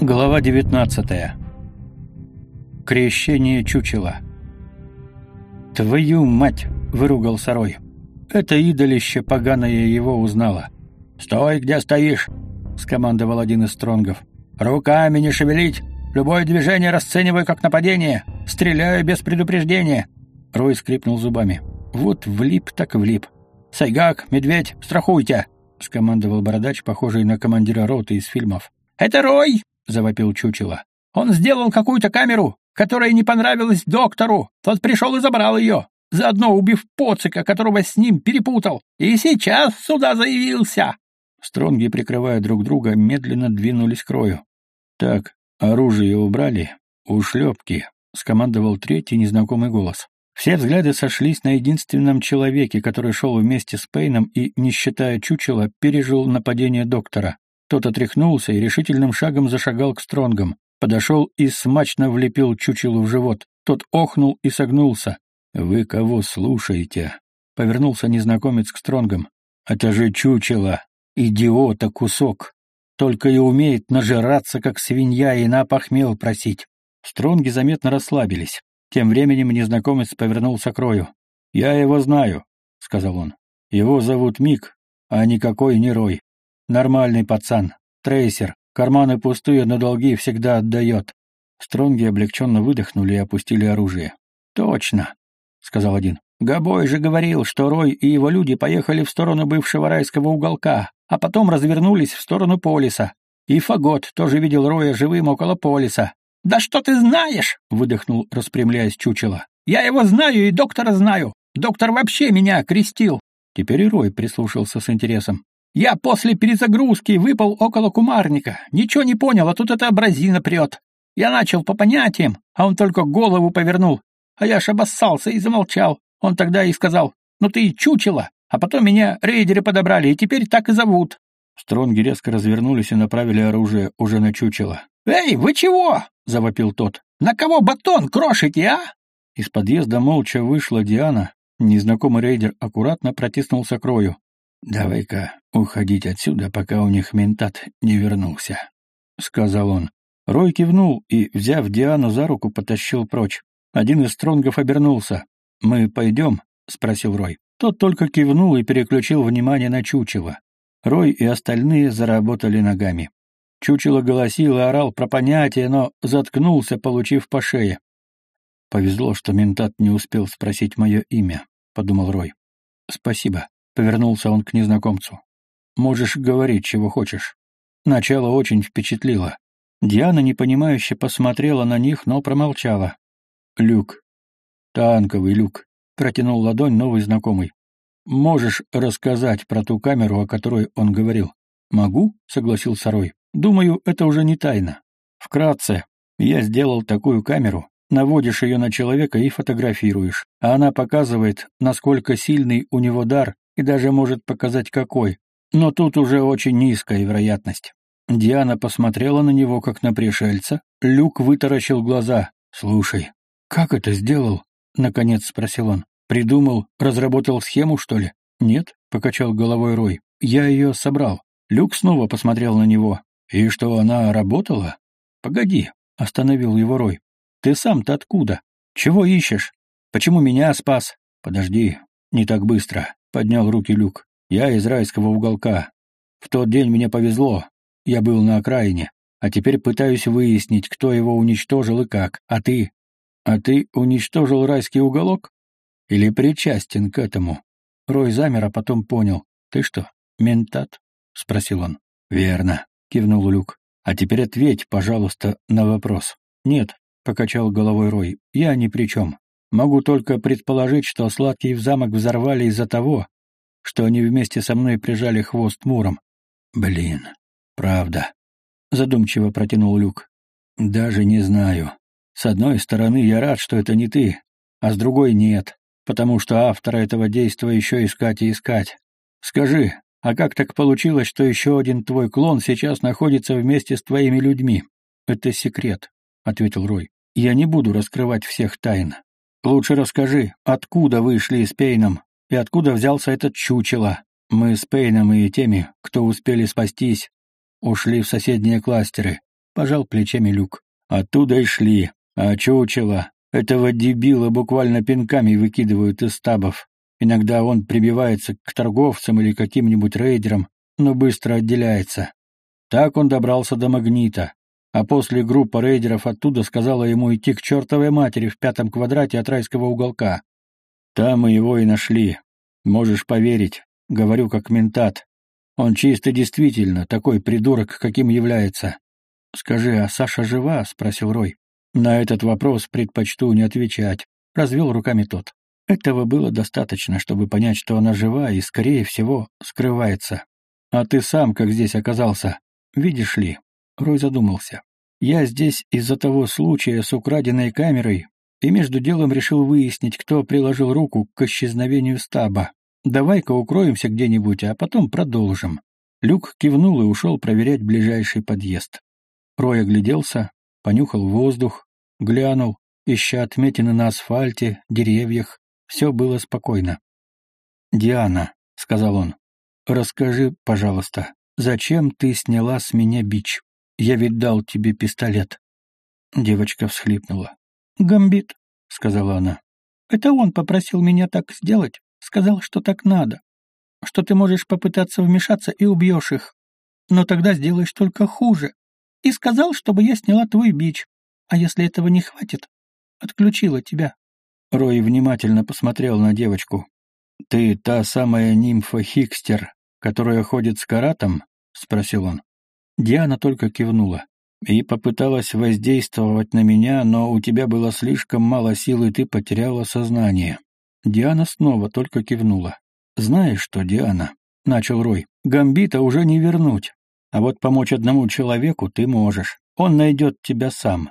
Глава 19. Крещение чучела. Твою мать, выругался Рой. Это идолище поганое его узнало. Стой, где стоишь, скомандовал один из стронгов. Руками не шевелить, любое движение расценивай как нападение. Стреляю без предупреждения. Рой скрипнул зубами. Вот влип так влип. Сайгак, медведь, страхуйте, скомандовал бородач, похожий на командира роты из фильмов. Это Рой, завопил чучело. Он сделал какую-то камеру, которая не понравилась доктору. Тот пришел и забрал ее, заодно убив поцика, которого с ним перепутал. И сейчас сюда заявился. Стронги, прикрывая друг друга, медленно двинулись к рою. Так, оружие убрали, ушлепки, скомандовал третий незнакомый голос. Все взгляды сошлись на единственном человеке, который шел вместе с Пейном и, не считая чучела, пережил нападение доктора. Тот отряхнулся и решительным шагом зашагал к стронгам. Подошел и смачно влепил чучелу в живот. Тот охнул и согнулся. «Вы кого слушаете?» Повернулся незнакомец к стронгам. «Это же чучело! Идиота кусок! Только и умеет нажираться, как свинья, и на похмел просить!» Стронги заметно расслабились. Тем временем незнакомец повернулся к Рою. «Я его знаю», — сказал он. «Его зовут Мик, а никакой не Рой. Нормальный пацан. Трейсер. Карманы пустые, но долги всегда отдает. Стронги облегченно выдохнули и опустили оружие. «Точно», — сказал один. «Габой же говорил, что Рой и его люди поехали в сторону бывшего райского уголка, а потом развернулись в сторону полиса. И Фагот тоже видел Роя живым около полиса. «Да что ты знаешь?» — выдохнул, распрямляясь чучело. «Я его знаю и доктора знаю. Доктор вообще меня крестил». Теперь и Рой прислушался с интересом. Я после перезагрузки выпал около кумарника. Ничего не понял, а тут эта абразина прет. Я начал по понятиям, а он только голову повернул. А я аж обоссался и замолчал. Он тогда и сказал, ну ты и чучело. А потом меня рейдеры подобрали, и теперь так и зовут. Стронги резко развернулись и направили оружие уже на чучело. «Эй, вы чего?» — завопил тот. «На кого батон крошите, а?» Из подъезда молча вышла Диана. Незнакомый рейдер аккуратно протиснулся к Рою. «Давай-ка уходить отсюда, пока у них ментат не вернулся», — сказал он. Рой кивнул и, взяв Диану за руку, потащил прочь. Один из стронгов обернулся. «Мы пойдем?» — спросил Рой. Тот только кивнул и переключил внимание на чучело. Рой и остальные заработали ногами. Чучело голосил и орал про понятие, но заткнулся, получив по шее. «Повезло, что ментат не успел спросить мое имя», — подумал Рой. «Спасибо», — повернулся он к незнакомцу. «Можешь говорить, чего хочешь». Начало очень впечатлило. Диана непонимающе посмотрела на них, но промолчала. «Люк. Танковый люк», — протянул ладонь новый знакомый. «Можешь рассказать про ту камеру, о которой он говорил?» «Могу», — согласился Рой. «Думаю, это уже не тайна. Вкратце, я сделал такую камеру, наводишь ее на человека и фотографируешь, а она показывает, насколько сильный у него дар и даже может показать какой. Но тут уже очень низкая вероятность. Диана посмотрела на него, как на пришельца. Люк вытаращил глаза. «Слушай, как это сделал?» — наконец спросил он. «Придумал, разработал схему, что ли?» «Нет», — покачал головой Рой. «Я ее собрал». Люк снова посмотрел на него. «И что, она работала?» «Погоди», — остановил его Рой. «Ты сам-то откуда? Чего ищешь? Почему меня спас?» «Подожди, не так быстро», — поднял руки Люк. «Я из райского уголка. В тот день мне повезло. Я был на окраине. А теперь пытаюсь выяснить, кто его уничтожил и как. А ты? А ты уничтожил райский уголок? Или причастен к этому?» Рой замер, а потом понял. «Ты что, ментат?» — спросил он. «Верно», — кивнул Люк. «А теперь ответь, пожалуйста, на вопрос». «Нет», — покачал головой Рой, — «я ни при чем. Могу только предположить, что сладкий в замок взорвали из-за того, что они вместе со мной прижали хвост Муром. Блин, правда. Задумчиво протянул Люк. Даже не знаю. С одной стороны, я рад, что это не ты, а с другой нет, потому что автора этого действа еще искать и искать. Скажи, а как так получилось, что еще один твой клон сейчас находится вместе с твоими людьми? Это секрет, ответил Рой. Я не буду раскрывать всех тайн. Лучше расскажи, откуда вышли с Пейном и откуда взялся этот чучело. Мы с Пейном и теми, кто успели спастись, ушли в соседние кластеры. пожал плечами Люк. Оттуда и шли, а чучело. Этого дебила буквально пинками выкидывают из стабов. Иногда он прибивается к торговцам или каким-нибудь рейдерам, но быстро отделяется. Так он добрался до магнита, а после группа рейдеров оттуда сказала ему идти к чертовой матери в пятом квадрате от райского уголка. Там мы его и нашли. Можешь поверить, говорю как ментат. Он чисто действительно такой придурок, каким является. «Скажи, а Саша жива?» — спросил Рой. «На этот вопрос предпочту не отвечать», — развел руками тот. Этого было достаточно, чтобы понять, что она жива и, скорее всего, скрывается. «А ты сам как здесь оказался? Видишь ли?» Рой задумался. «Я здесь из-за того случая с украденной камерой и между делом решил выяснить, кто приложил руку к исчезновению стаба. Давай-ка укроемся где-нибудь, а потом продолжим». Люк кивнул и ушел проверять ближайший подъезд. Рой огляделся, понюхал воздух, глянул, ища отметины на асфальте, деревьях. Все было спокойно. «Диана», — сказал он, — «расскажи, пожалуйста, зачем ты сняла с меня бич? Я ведь дал тебе пистолет». Девочка всхлипнула. «Гамбит», — сказала она. «Это он попросил меня так сделать, сказал, что так надо, что ты можешь попытаться вмешаться и убьешь их, но тогда сделаешь только хуже и сказал, чтобы я сняла твой бич, а если этого не хватит, отключила тебя». Рой внимательно посмотрел на девочку. «Ты та самая нимфа Хикстер, которая ходит с каратом?» — спросил он. Диана только кивнула. «И попыталась воздействовать на меня, но у тебя было слишком мало сил, и ты потеряла сознание». Диана снова только кивнула. «Знаешь что, Диана?» — начал Рой. «Гамбита уже не вернуть. А вот помочь одному человеку ты можешь. Он найдет тебя сам.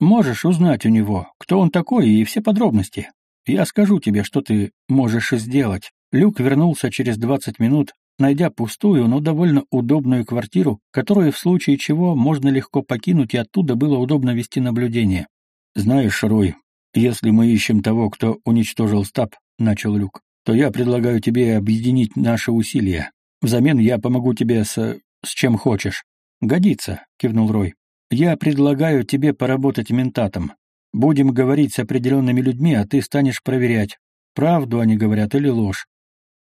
Можешь узнать у него, кто он такой и все подробности. Я скажу тебе, что ты можешь сделать. Люк вернулся через двадцать минут, найдя пустую, но довольно удобную квартиру, которую в случае чего можно легко покинуть, и оттуда было удобно вести наблюдение. «Знаешь, Рой, если мы ищем того, кто уничтожил стаб», — начал Люк, «то я предлагаю тебе объединить наши усилия. Взамен я помогу тебе с с чем хочешь. Годится, кивнул Рой. Я предлагаю тебе поработать ментатом. Будем говорить с определенными людьми, а ты станешь проверять, правду они говорят или ложь.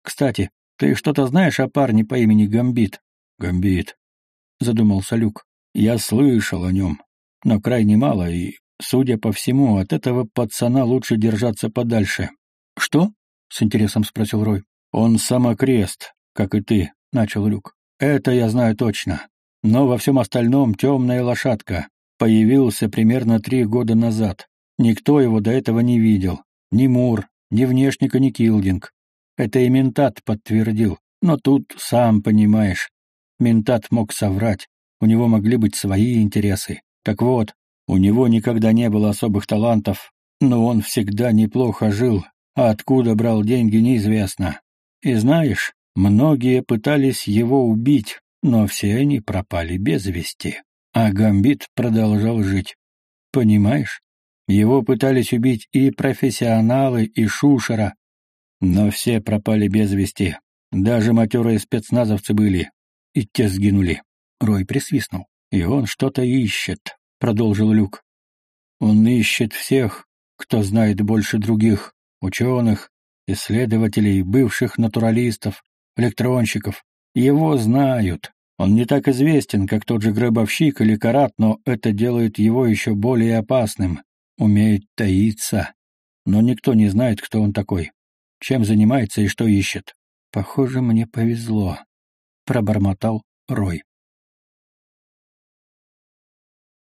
Кстати, ты что-то знаешь о парне по имени Гамбит? Гамбит, задумался Люк. Я слышал о нем, но крайне мало, и, судя по всему, от этого пацана лучше держаться подальше. Что? с интересом спросил Рой. Он самокрест, как и ты, начал Люк. Это я знаю точно. Но во всем остальном темная лошадка. Появился примерно три года назад. Никто его до этого не видел. Ни Мур, ни Внешника, ни Килдинг. Это и ментат подтвердил. Но тут, сам понимаешь, ментат мог соврать. У него могли быть свои интересы. Так вот, у него никогда не было особых талантов, но он всегда неплохо жил, а откуда брал деньги, неизвестно. И знаешь, Многие пытались его убить, но все они пропали без вести. А Гамбит продолжал жить. Понимаешь? Его пытались убить и профессионалы, и Шушера. Но все пропали без вести. Даже матерые спецназовцы были. И те сгинули. Рой присвистнул. «И он что-то ищет», — продолжил Люк. «Он ищет всех, кто знает больше других, ученых, исследователей, бывших натуралистов, электронщиков. Его знают. Он не так известен, как тот же гробовщик или карат, но это делает его еще более опасным. Умеет таиться. Но никто не знает, кто он такой. Чем занимается и что ищет. Похоже, мне повезло. Пробормотал Рой.